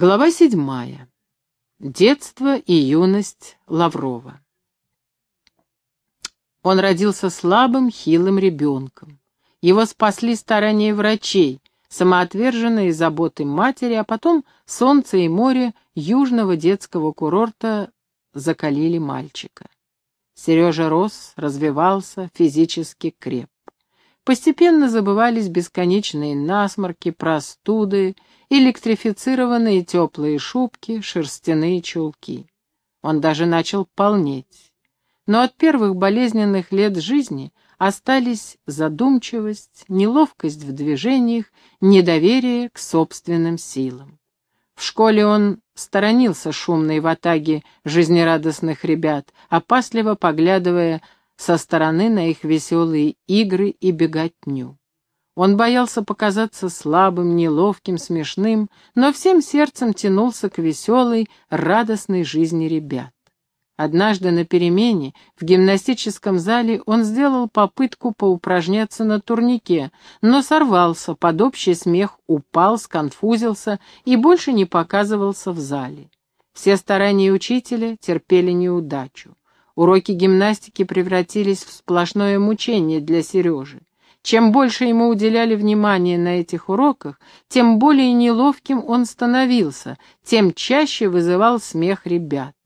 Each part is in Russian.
Глава седьмая. Детство и юность Лаврова. Он родился слабым, хилым ребенком. Его спасли старания врачей, самоотверженные заботы матери, а потом солнце и море южного детского курорта закалили мальчика. Сережа рос, развивался, физически креп. Постепенно забывались бесконечные насморки, простуды, электрифицированные теплые шубки, шерстяные чулки. Он даже начал полнеть. Но от первых болезненных лет жизни остались задумчивость, неловкость в движениях, недоверие к собственным силам. В школе он сторонился шумной ватаги жизнерадостных ребят, опасливо поглядывая со стороны на их веселые игры и беготню. Он боялся показаться слабым, неловким, смешным, но всем сердцем тянулся к веселой, радостной жизни ребят. Однажды на перемене в гимнастическом зале он сделал попытку поупражняться на турнике, но сорвался, под общий смех упал, сконфузился и больше не показывался в зале. Все старания учителя терпели неудачу. Уроки гимнастики превратились в сплошное мучение для Сережи. Чем больше ему уделяли внимания на этих уроках, тем более неловким он становился, тем чаще вызывал смех ребят.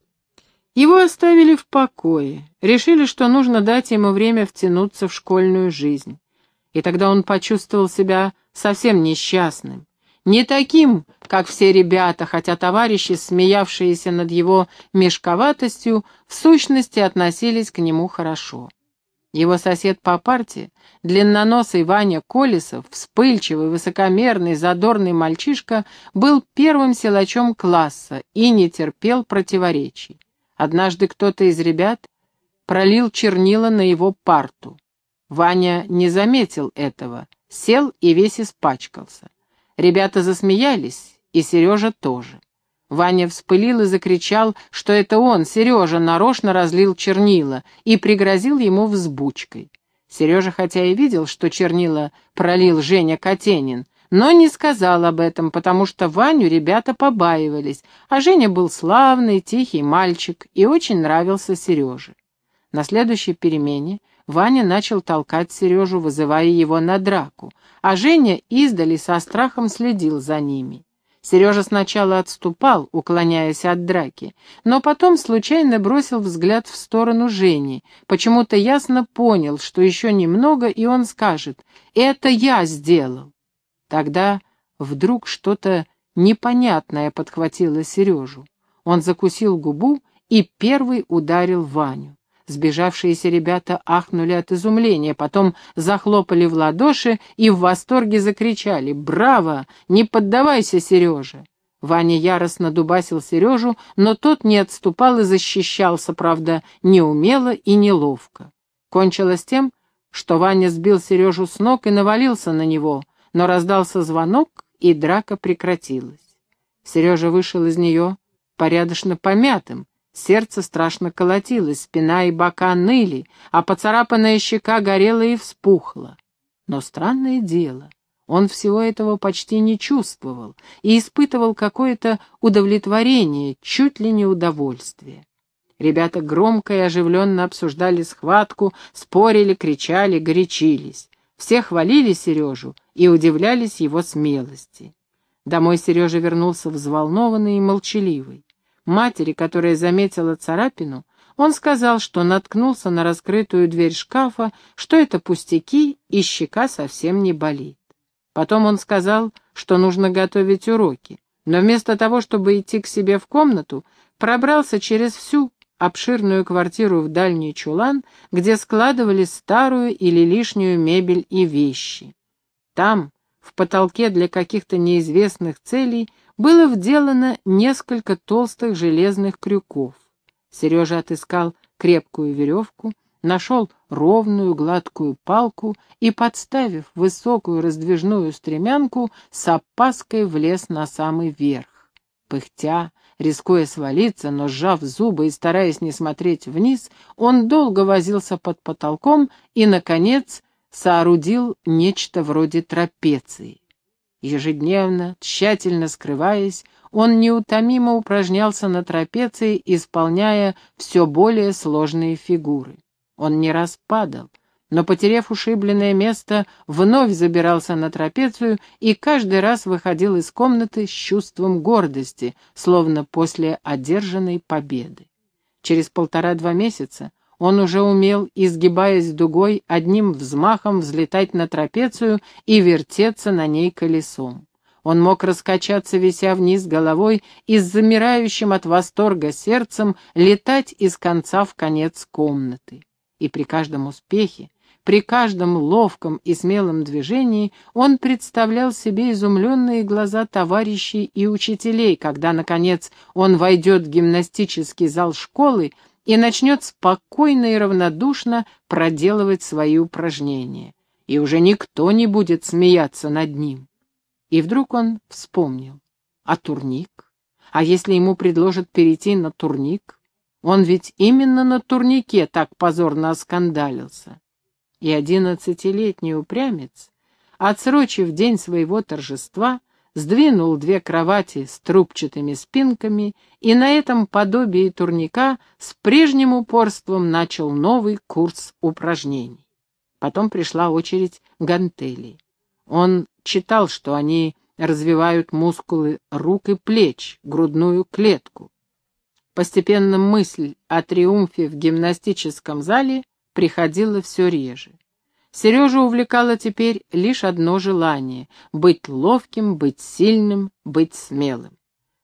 Его оставили в покое, решили, что нужно дать ему время втянуться в школьную жизнь. И тогда он почувствовал себя совсем несчастным. Не таким, как все ребята, хотя товарищи, смеявшиеся над его мешковатостью, в сущности относились к нему хорошо. Его сосед по парте, длинноносый Ваня Колесов, вспыльчивый, высокомерный, задорный мальчишка, был первым силачом класса и не терпел противоречий. Однажды кто-то из ребят пролил чернила на его парту. Ваня не заметил этого, сел и весь испачкался. Ребята засмеялись, и Сережа тоже. Ваня вспылил и закричал, что это он, Сережа, нарочно разлил чернила и пригрозил ему взбучкой. Сережа хотя и видел, что чернила пролил Женя Катенин, но не сказал об этом, потому что Ваню ребята побаивались, а Женя был славный, тихий мальчик и очень нравился Сереже. На следующей перемене Ваня начал толкать Сережу, вызывая его на драку, а Женя издали со страхом следил за ними. Сережа сначала отступал, уклоняясь от драки, но потом случайно бросил взгляд в сторону Жени, почему-то ясно понял, что еще немного, и он скажет «Это я сделал». Тогда вдруг что-то непонятное подхватило Сережу. Он закусил губу и первый ударил Ваню. Сбежавшиеся ребята ахнули от изумления, потом захлопали в ладоши и в восторге закричали «Браво! Не поддавайся, Сережа!» Ваня яростно дубасил Сережу, но тот не отступал и защищался, правда, неумело и неловко. Кончилось тем, что Ваня сбил Сережу с ног и навалился на него, но раздался звонок, и драка прекратилась. Сережа вышел из нее порядочно помятым, Сердце страшно колотилось, спина и бока ныли, а поцарапанная щека горела и вспухла. Но странное дело, он всего этого почти не чувствовал и испытывал какое-то удовлетворение, чуть ли не удовольствие. Ребята громко и оживленно обсуждали схватку, спорили, кричали, горячились. Все хвалили Сережу и удивлялись его смелости. Домой Сережа вернулся взволнованный и молчаливый. Матери, которая заметила царапину, он сказал, что наткнулся на раскрытую дверь шкафа, что это пустяки и щека совсем не болит. Потом он сказал, что нужно готовить уроки, но вместо того, чтобы идти к себе в комнату, пробрался через всю обширную квартиру в дальний чулан, где складывали старую или лишнюю мебель и вещи. Там, в потолке для каких-то неизвестных целей, было вделано несколько толстых железных крюков. Сережа отыскал крепкую веревку, нашел ровную гладкую палку и, подставив высокую раздвижную стремянку, с опаской влез на самый верх. Пыхтя, рискуя свалиться, но сжав зубы и стараясь не смотреть вниз, он долго возился под потолком и, наконец, соорудил нечто вроде трапеции. Ежедневно, тщательно скрываясь, он неутомимо упражнялся на трапеции, исполняя все более сложные фигуры. Он не раз падал, но, потеряв ушибленное место, вновь забирался на трапецию и каждый раз выходил из комнаты с чувством гордости, словно после одержанной победы. Через полтора-два месяца он уже умел, изгибаясь дугой, одним взмахом взлетать на трапецию и вертеться на ней колесом. Он мог раскачаться, вися вниз головой, и с замирающим от восторга сердцем летать из конца в конец комнаты. И при каждом успехе, при каждом ловком и смелом движении он представлял себе изумленные глаза товарищей и учителей, когда, наконец, он войдет в гимнастический зал школы и начнет спокойно и равнодушно проделывать свои упражнения. И уже никто не будет смеяться над ним. И вдруг он вспомнил. А турник? А если ему предложат перейти на турник? Он ведь именно на турнике так позорно оскандалился. И одиннадцатилетний упрямец, отсрочив день своего торжества, сдвинул две кровати с трубчатыми спинками и на этом подобии турника с прежним упорством начал новый курс упражнений. Потом пришла очередь гантелей. Он читал, что они развивают мускулы рук и плеч, грудную клетку. Постепенно мысль о триумфе в гимнастическом зале приходила все реже. Сережа увлекало теперь лишь одно желание — быть ловким, быть сильным, быть смелым.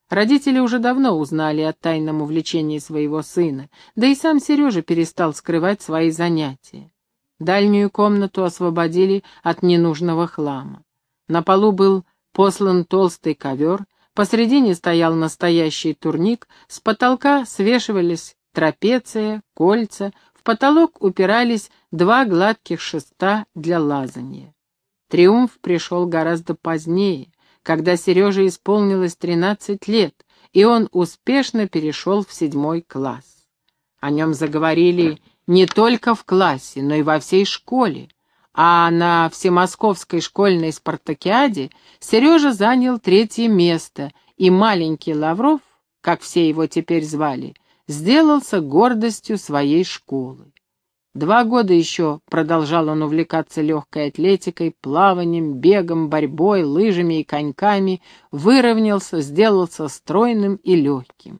Родители уже давно узнали о тайном увлечении своего сына, да и сам Сережа перестал скрывать свои занятия. Дальнюю комнату освободили от ненужного хлама. На полу был послан толстый ковер, посредине стоял настоящий турник, с потолка свешивались трапеция, кольца, в потолок упирались два гладких шеста для лазания. Триумф пришел гораздо позднее, когда Сереже исполнилось 13 лет, и он успешно перешел в седьмой класс. О нем заговорили не только в классе, но и во всей школе. А на всемосковской школьной спартакиаде Сережа занял третье место, и маленький Лавров, как все его теперь звали, сделался гордостью своей школы. Два года еще продолжал он увлекаться легкой атлетикой, плаванием, бегом, борьбой, лыжами и коньками, выровнялся, сделался стройным и легким.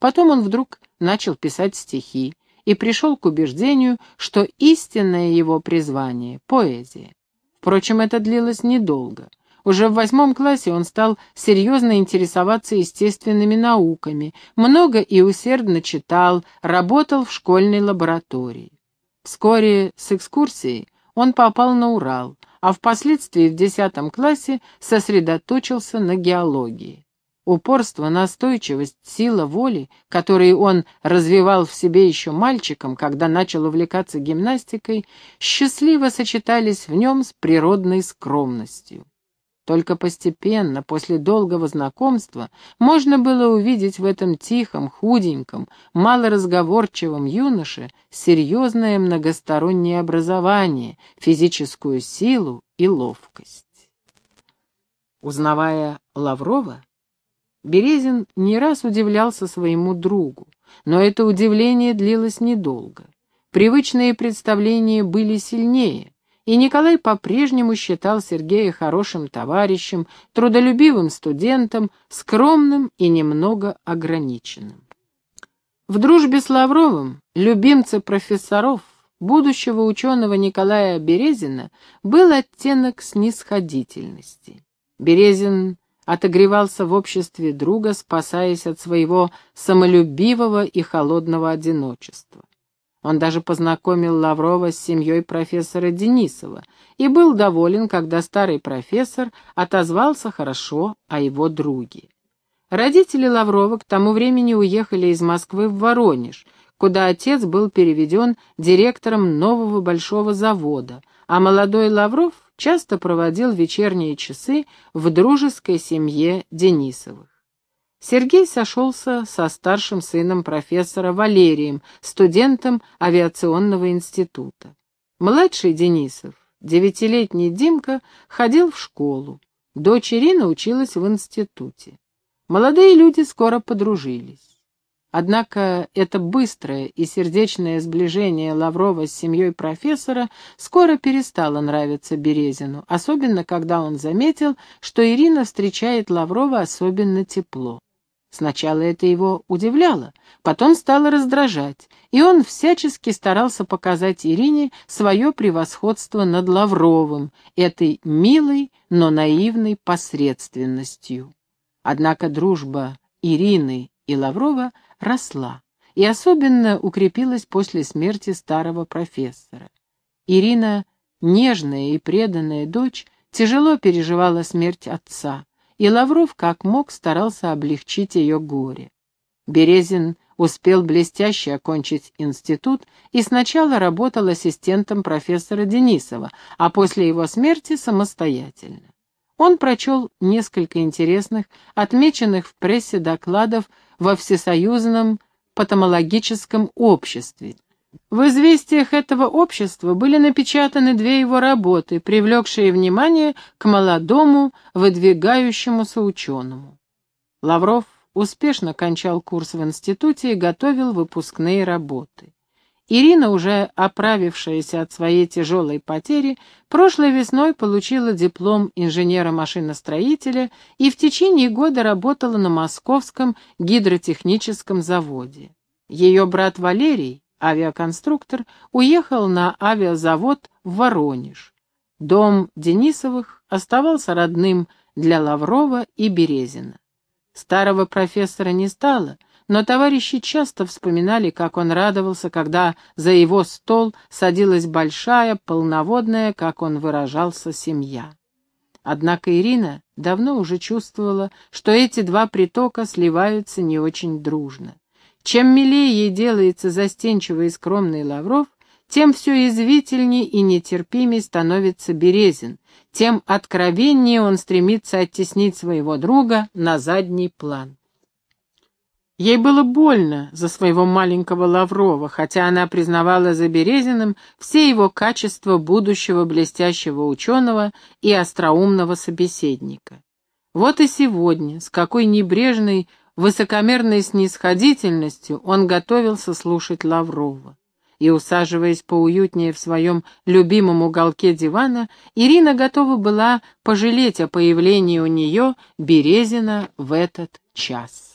Потом он вдруг начал писать стихи, и пришел к убеждению, что истинное его призвание — поэзия. Впрочем, это длилось недолго. Уже в восьмом классе он стал серьезно интересоваться естественными науками, много и усердно читал, работал в школьной лаборатории. Вскоре с экскурсией он попал на Урал, а впоследствии в десятом классе сосредоточился на геологии. Упорство, настойчивость, сила воли, которые он развивал в себе еще мальчиком, когда начал увлекаться гимнастикой, счастливо сочетались в нем с природной скромностью. Только постепенно, после долгого знакомства, можно было увидеть в этом тихом, худеньком, малоразговорчивом юноше серьезное многостороннее образование, физическую силу и ловкость. Узнавая Лаврова, Березин не раз удивлялся своему другу, но это удивление длилось недолго. Привычные представления были сильнее, и Николай по-прежнему считал Сергея хорошим товарищем, трудолюбивым студентом, скромным и немного ограниченным. В дружбе с Лавровым, любимце профессоров, будущего ученого Николая Березина, был оттенок снисходительности. Березин отогревался в обществе друга, спасаясь от своего самолюбивого и холодного одиночества. Он даже познакомил Лаврова с семьей профессора Денисова и был доволен, когда старый профессор отозвался хорошо о его друге. Родители Лаврова к тому времени уехали из Москвы в Воронеж, куда отец был переведен директором нового большого завода, а молодой Лавров часто проводил вечерние часы в дружеской семье Денисовых. Сергей сошелся со старшим сыном профессора Валерием, студентом авиационного института. Младший Денисов, девятилетний Димка, ходил в школу. Дочь Ирина училась в институте. Молодые люди скоро подружились. Однако это быстрое и сердечное сближение Лаврова с семьей профессора скоро перестало нравиться Березину, особенно когда он заметил, что Ирина встречает Лаврова особенно тепло. Сначала это его удивляло, потом стало раздражать, и он всячески старался показать Ирине свое превосходство над Лавровым, этой милой, но наивной посредственностью. Однако дружба Ирины и Лаврова росла и особенно укрепилась после смерти старого профессора. Ирина, нежная и преданная дочь, тяжело переживала смерть отца, и Лавров как мог старался облегчить ее горе. Березин успел блестяще окончить институт и сначала работал ассистентом профессора Денисова, а после его смерти самостоятельно. Он прочел несколько интересных, отмеченных в прессе докладов во Всесоюзном патомологическом обществе. В известиях этого общества были напечатаны две его работы, привлекшие внимание к молодому, выдвигающемуся ученому. Лавров успешно кончал курс в институте и готовил выпускные работы. Ирина, уже оправившаяся от своей тяжелой потери, прошлой весной получила диплом инженера-машиностроителя и в течение года работала на московском гидротехническом заводе. Ее брат Валерий, авиаконструктор, уехал на авиазавод в Воронеж. Дом Денисовых оставался родным для Лаврова и Березина. Старого профессора не стало, но товарищи часто вспоминали, как он радовался, когда за его стол садилась большая, полноводная, как он выражался, семья. Однако Ирина давно уже чувствовала, что эти два притока сливаются не очень дружно. Чем милее ей делается застенчивый и скромный Лавров, тем все извительней и нетерпимей становится Березин, тем откровеннее он стремится оттеснить своего друга на задний план. Ей было больно за своего маленького Лаврова, хотя она признавала за Березиным все его качества будущего блестящего ученого и остроумного собеседника. Вот и сегодня, с какой небрежной, высокомерной снисходительностью он готовился слушать Лаврова. И, усаживаясь поуютнее в своем любимом уголке дивана, Ирина готова была пожалеть о появлении у нее Березина в этот час.